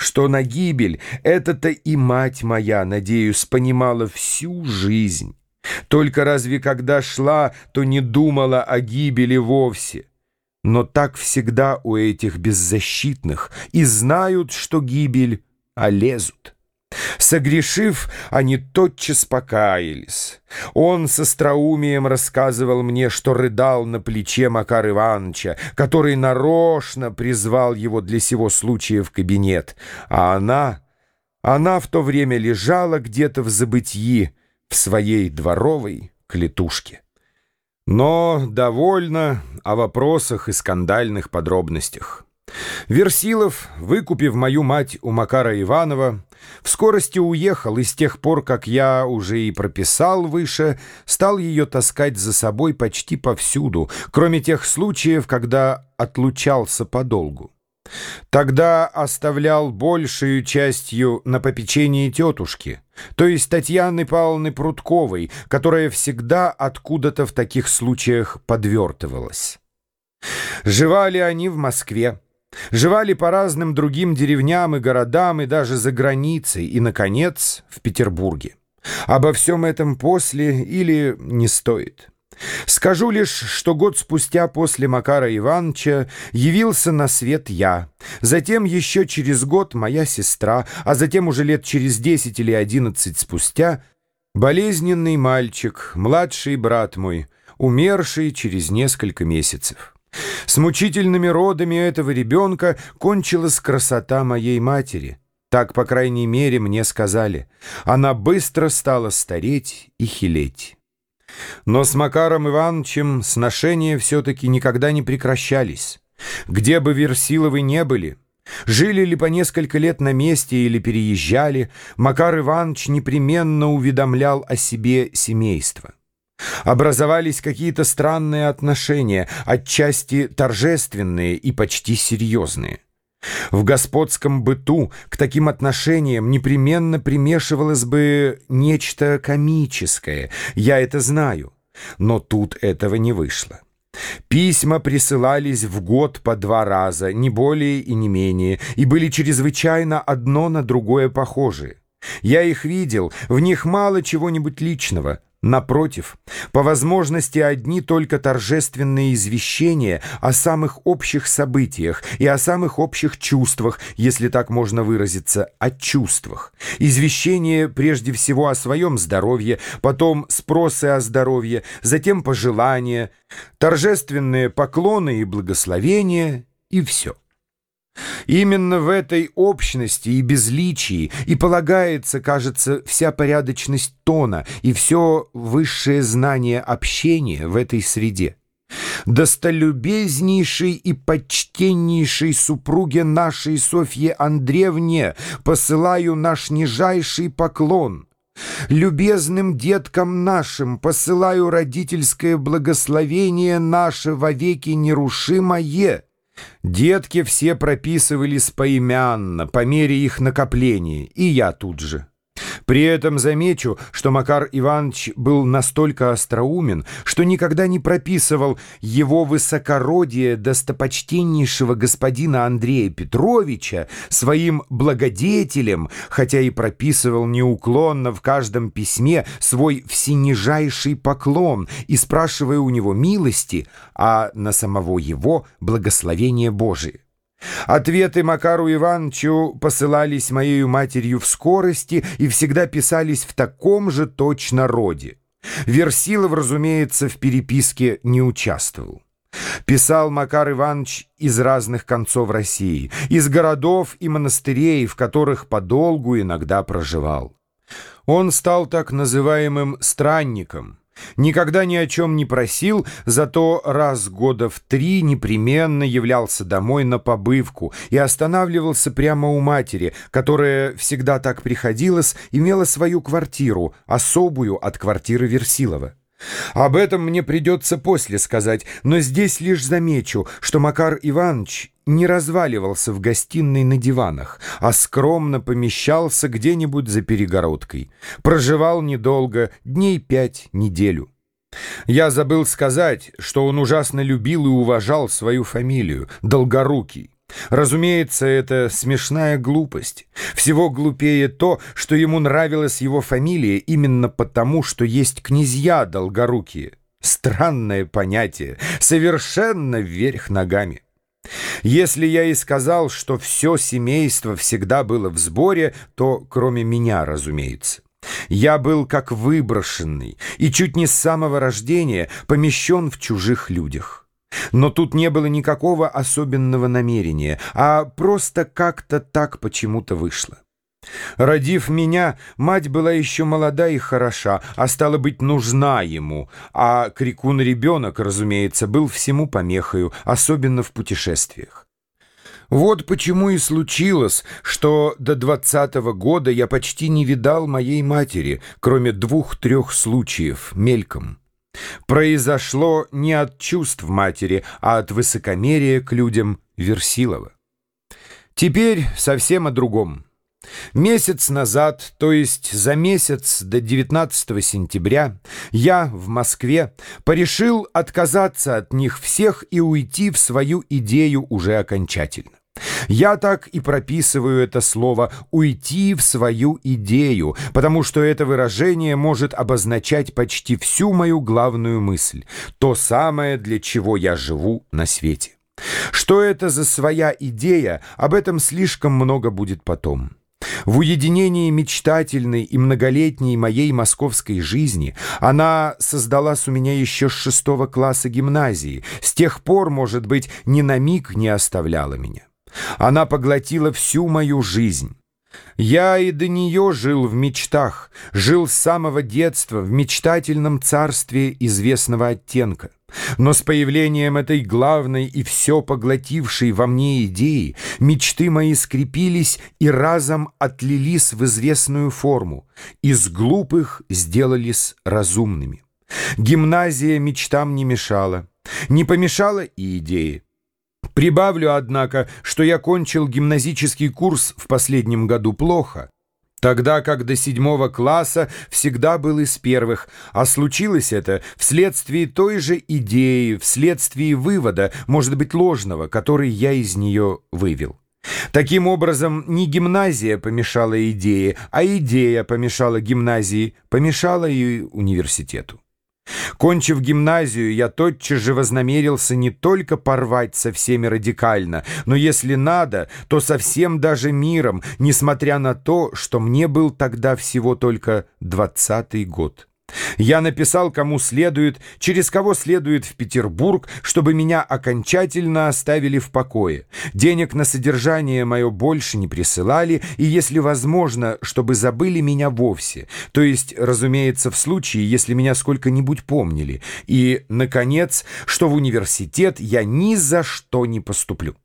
что на гибель это-то и мать моя, надеюсь, понимала всю жизнь. Только разве когда шла, то не думала о гибели вовсе. Но так всегда у этих беззащитных и знают, что гибель, а лезут. Согрешив, они тотчас покаялись. Он с остроумием рассказывал мне, что рыдал на плече Макар Ивановича, который нарочно призвал его для сего случая в кабинет. А она, она в то время лежала где-то в забытии в своей дворовой клетушке. Но довольно о вопросах и скандальных подробностях. Версилов, выкупив мою мать у Макара Иванова, в скорости уехал, и с тех пор, как я уже и прописал выше, стал ее таскать за собой почти повсюду, кроме тех случаев, когда отлучался подолгу. Тогда оставлял большую частью на попечении тетушки, то есть Татьяны Павловны Прудковой, которая всегда откуда-то в таких случаях подвертывалась. Живали они в Москве. Живали по разным другим деревням и городам, и даже за границей, и, наконец, в Петербурге. Обо всем этом после или не стоит. Скажу лишь, что год спустя после Макара Ивановича явился на свет я, затем еще через год моя сестра, а затем уже лет через десять или одиннадцать спустя болезненный мальчик, младший брат мой, умерший через несколько месяцев. С мучительными родами этого ребенка кончилась красота моей матери. Так, по крайней мере, мне сказали. Она быстро стала стареть и хилеть. Но с Макаром Ивановичем сношения все-таки никогда не прекращались. Где бы Версиловы не были, жили ли по несколько лет на месте или переезжали, Макар Иванович непременно уведомлял о себе семейство. Образовались какие-то странные отношения, отчасти торжественные и почти серьезные. В господском быту к таким отношениям непременно примешивалось бы нечто комическое, я это знаю, но тут этого не вышло. Письма присылались в год по два раза, не более и не менее, и были чрезвычайно одно на другое похожие. Я их видел, в них мало чего-нибудь личного — Напротив, по возможности одни только торжественные извещения о самых общих событиях и о самых общих чувствах, если так можно выразиться, о чувствах. Извещения прежде всего о своем здоровье, потом спросы о здоровье, затем пожелания, торжественные поклоны и благословения и все. Именно в этой общности и безличии и полагается, кажется, вся порядочность тона и все высшее знание общения в этой среде. Достолюбезнейшей и почтеннейшей супруге нашей Софье Андреевне посылаю наш нижайший поклон. Любезным деткам нашим посылаю родительское благословение наше вовеки нерушимое. Детки все прописывались поимянно, по мере их накопления, и я тут же. При этом замечу, что Макар Иванович был настолько остроумен, что никогда не прописывал его высокородие достопочтеннейшего господина Андрея Петровича своим благодетелем, хотя и прописывал неуклонно в каждом письме свой всенижайший поклон и спрашивая у него милости, а на самого его благословение Божие. Ответы Макару Ивановичу посылались моею матерью в скорости и всегда писались в таком же точно роде. Версилов, разумеется, в переписке не участвовал. Писал Макар Иванович из разных концов России, из городов и монастырей, в которых подолгу иногда проживал. Он стал так называемым «странником», Никогда ни о чем не просил, зато раз года в три непременно являлся домой на побывку и останавливался прямо у матери, которая всегда так приходилась, имела свою квартиру, особую от квартиры Версилова. Об этом мне придется после сказать, но здесь лишь замечу, что Макар Иванович не разваливался в гостиной на диванах, а скромно помещался где-нибудь за перегородкой. Проживал недолго, дней пять, неделю. Я забыл сказать, что он ужасно любил и уважал свою фамилию — Долгорукий. Разумеется, это смешная глупость. Всего глупее то, что ему нравилась его фамилия именно потому, что есть князья долгорукие. Странное понятие, совершенно вверх ногами. Если я и сказал, что все семейство всегда было в сборе, то кроме меня, разумеется. Я был как выброшенный и чуть не с самого рождения помещен в чужих людях. Но тут не было никакого особенного намерения, а просто как-то так почему-то вышло. Родив меня, мать была еще молода и хороша, а стала быть нужна ему, а крикун-ребенок, разумеется, был всему помехою, особенно в путешествиях. Вот почему и случилось, что до двадцатого года я почти не видал моей матери, кроме двух-трех случаев, мельком. Произошло не от чувств матери, а от высокомерия к людям Версилова. Теперь совсем о другом. Месяц назад, то есть за месяц до 19 сентября, я в Москве порешил отказаться от них всех и уйти в свою идею уже окончательно. Я так и прописываю это слово «уйти в свою идею», потому что это выражение может обозначать почти всю мою главную мысль, то самое, для чего я живу на свете. Что это за своя идея, об этом слишком много будет потом. В уединении мечтательной и многолетней моей московской жизни она создалась у меня еще с шестого класса гимназии, с тех пор, может быть, ни на миг не оставляла меня. Она поглотила всю мою жизнь. Я и до нее жил в мечтах, жил с самого детства в мечтательном царстве известного оттенка. Но с появлением этой главной и все поглотившей во мне идеи мечты мои скрепились и разом отлились в известную форму, из глупых сделались разумными. Гимназия мечтам не мешала, не помешала и идеи. Прибавлю, однако, что я кончил гимназический курс в последнем году плохо, тогда как до седьмого класса всегда был из первых, а случилось это вследствие той же идеи, вследствие вывода, может быть, ложного, который я из нее вывел. Таким образом, не гимназия помешала идее, а идея помешала гимназии, помешала и университету. Кончив гимназию, я тотчас же вознамерился не только порвать со всеми радикально, но если надо, то совсем даже миром, несмотря на то, что мне был тогда всего только двадцатый год. Я написал, кому следует, через кого следует в Петербург, чтобы меня окончательно оставили в покое. Денег на содержание мое больше не присылали, и, если возможно, чтобы забыли меня вовсе, то есть, разумеется, в случае, если меня сколько-нибудь помнили, и, наконец, что в университет я ни за что не поступлю.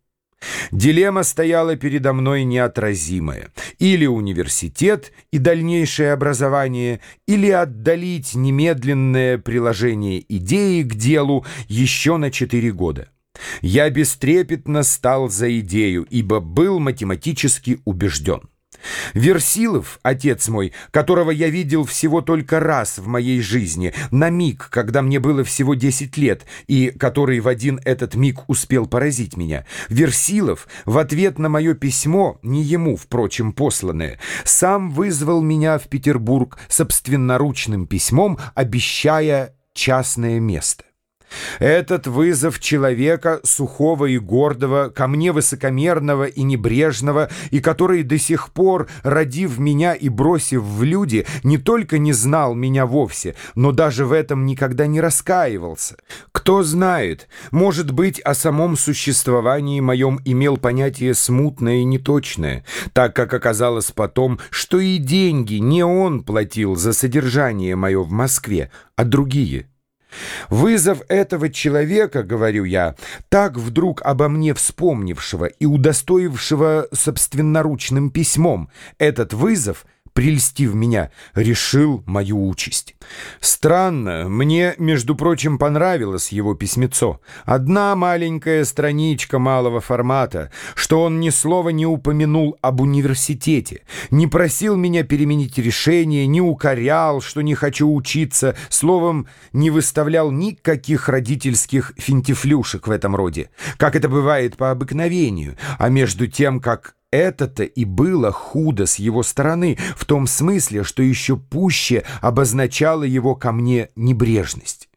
Дилемма стояла передо мной неотразимая. Или университет и дальнейшее образование, или отдалить немедленное приложение идеи к делу еще на четыре года. Я бестрепетно стал за идею, ибо был математически убежден. Версилов, отец мой, которого я видел всего только раз в моей жизни, на миг, когда мне было всего 10 лет, и который в один этот миг успел поразить меня, Версилов в ответ на мое письмо, не ему, впрочем, посланное, сам вызвал меня в Петербург собственноручным письмом, обещая частное место. Этот вызов человека, сухого и гордого, ко мне высокомерного и небрежного, и который до сих пор, родив меня и бросив в люди, не только не знал меня вовсе, но даже в этом никогда не раскаивался. Кто знает, может быть, о самом существовании моем имел понятие смутное и неточное, так как оказалось потом, что и деньги не он платил за содержание мое в Москве, а другие – Вызов этого человека, говорю я, так вдруг обо мне вспомнившего и удостоившего собственноручным письмом, этот вызов прельстив меня, решил мою участь. Странно, мне, между прочим, понравилось его письмецо. Одна маленькая страничка малого формата, что он ни слова не упомянул об университете, не просил меня переменить решение, не укорял, что не хочу учиться, словом, не выставлял никаких родительских финтифлюшек в этом роде, как это бывает по обыкновению, а между тем, как это-то и было худо с его стороны, в том смысле, что еще пуще обозначала его ко мне небрежность.